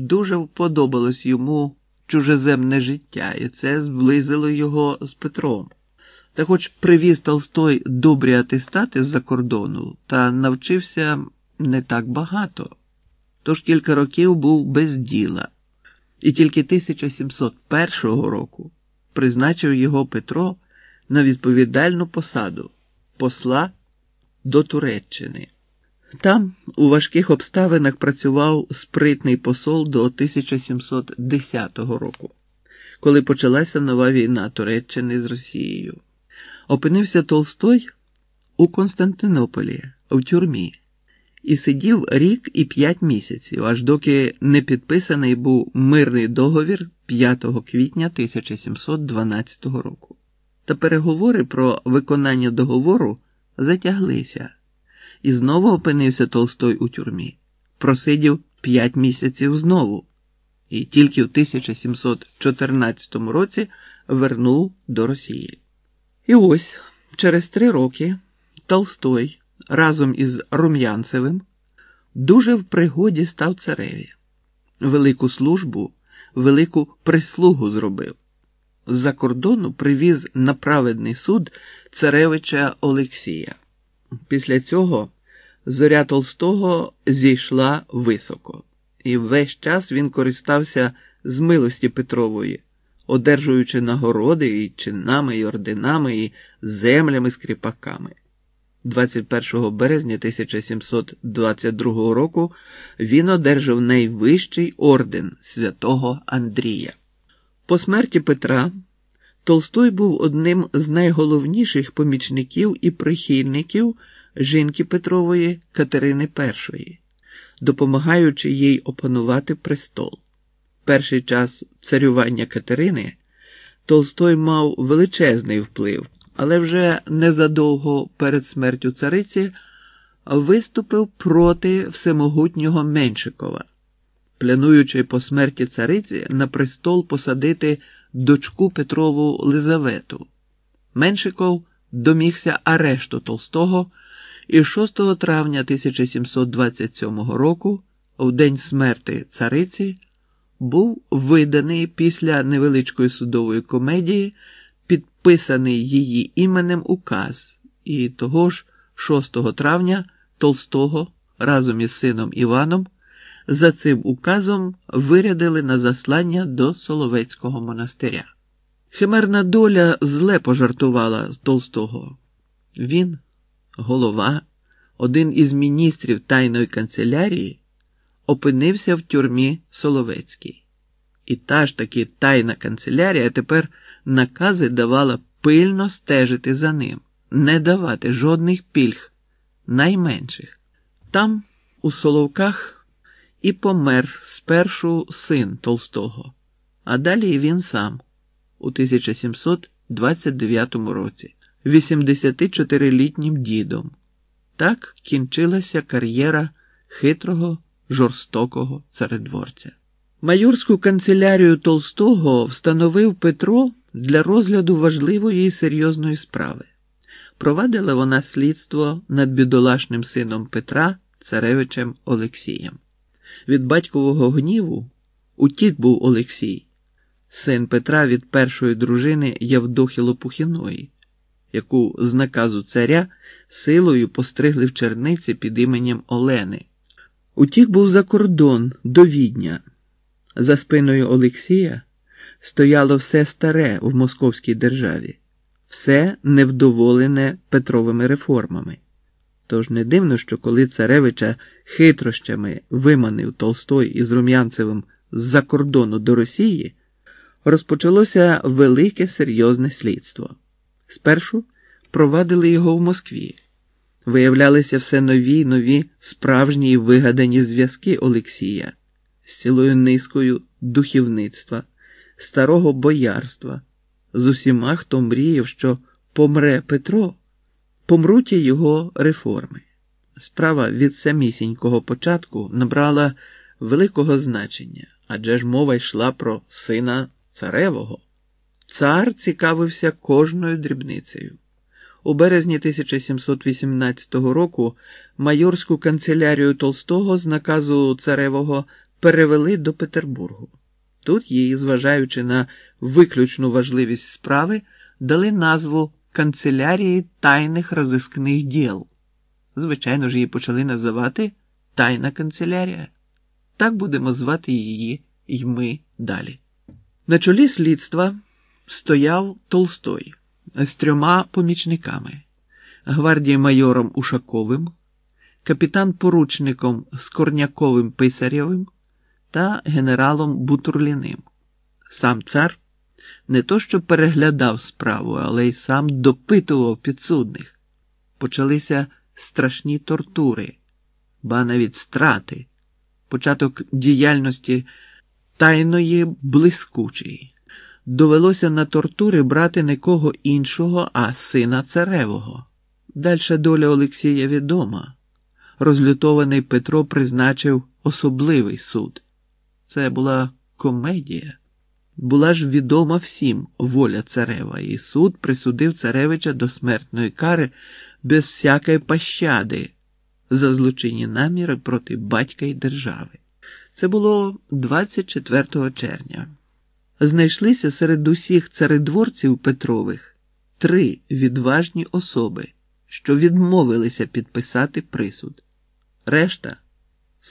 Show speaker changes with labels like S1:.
S1: Дуже вподобалось йому чужеземне життя, і це зблизило його з Петром. Та хоч привіз Толстой добрі атестати з-за кордону та навчився не так багато, тож кілька років був без діла, і тільки 1701 року призначив його Петро на відповідальну посаду посла до Туреччини. Там у важких обставинах працював спритний посол до 1710 року, коли почалася нова війна Туреччини з Росією. Опинився Толстой у Константинополі в тюрмі і сидів рік і п'ять місяців, аж доки не підписаний був мирний договір 5 квітня 1712 року. Та переговори про виконання договору затяглися, і знову опинився Толстой у тюрмі. Просидів п'ять місяців знову, і тільки в 1714 році вернув до Росії. І ось через три роки Толстой разом із Рум'янцевим дуже в пригоді став цареві. Велику службу, велику прислугу зробив. З-за кордону привіз на праведний суд царевича Олексія. Після цього зоря Толстого зійшла високо, і весь час він користався з милості Петрової, одержуючи нагороди і чинами, і орденами, і землями з кріпаками. 21 березня 1722 року він одержав найвищий орден святого Андрія. По смерті Петра Толстой був одним з найголовніших помічників і прихильників жінки Петрової Катерини І, допомагаючи їй опанувати престол. Перший час царювання Катерини Толстой мав величезний вплив, але вже незадовго перед смертю цариці виступив проти всемогутнього Меншикова, плануючи по смерті цариці на престол посадити дочку Петрову Лизавету. Меншиков домігся арешту Толстого і 6 травня 1727 року, в день смерти цариці, був виданий після невеличкої судової комедії, підписаний її іменем указ, і того ж 6 травня Толстого разом із сином Іваном за цим указом вирядили на заслання до Соловецького монастиря. Химерна доля зле пожартувала з Толстого. Він, голова, один із міністрів тайної канцелярії, опинився в тюрмі Соловецькій. І та ж таки тайна канцелярія тепер накази давала пильно стежити за ним, не давати жодних пільг, найменших. Там, у Соловках, і помер спершу син Толстого, а далі він сам у 1729 році, 84-літнім дідом. Так кінчилася кар'єра хитрого, жорстокого царедворця. Майорську канцелярію Толстого встановив Петро для розгляду важливої і серйозної справи. Провадила вона слідство над бідолашним сином Петра, царевичем Олексієм. Від батькового гніву утік був Олексій, син Петра від першої дружини Явдохи Лопухіної, яку з наказу царя силою постригли в черниці під іменем Олени. Утік був за кордон до відня. За спиною Олексія стояло все старе в московській державі, все невдоволене Петровими реформами. Тож не дивно, що коли царевича хитрощами виманив Толстой із Рум'янцевим з-за кордону до Росії, розпочалося велике серйозне слідство. Спершу провадили його в Москві. Виявлялися все нові й нові справжні й вигадані зв'язки Олексія з цілою низкою духівництва, старого боярства, з усіма, хто мріяв, що помре Петро помруть і його реформи. Справа від самісінького початку набрала великого значення, адже ж мова йшла про сина царевого. Цар цікавився кожною дрібницею. У березні 1718 року майорську канцелярію Толстого з наказу царевого перевели до Петербургу. Тут їй, зважаючи на виключну важливість справи, дали назву канцелярії тайних розіскних діл. Звичайно ж, її почали називати Тайна канцелярія. Так будемо звати її й ми далі. На чолі слідства стояв Толстой з трьома помічниками гвардіємайором Ушаковим, капітан-поручником Скорняковим Писарєвим та генералом Бутурліним. Сам цар не то що переглядав справу, але й сам допитував підсудних. Почалися страшні тортури, ба навіть страти, початок діяльності тайної блискучої. Довелося на тортури брати не кого іншого, а сина царевого. Дальша доля Олексія відома. Розлютований Петро призначив особливий суд. Це була комедія. Була ж відома всім воля царева, і суд присудив царевича до смертної кари без всякої пощади за злочинні наміри проти батька і держави. Це було 24 червня. Знайшлися серед усіх царедворців Петрових три відважні особи, що відмовилися підписати присуд. Решта